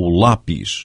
o lápis.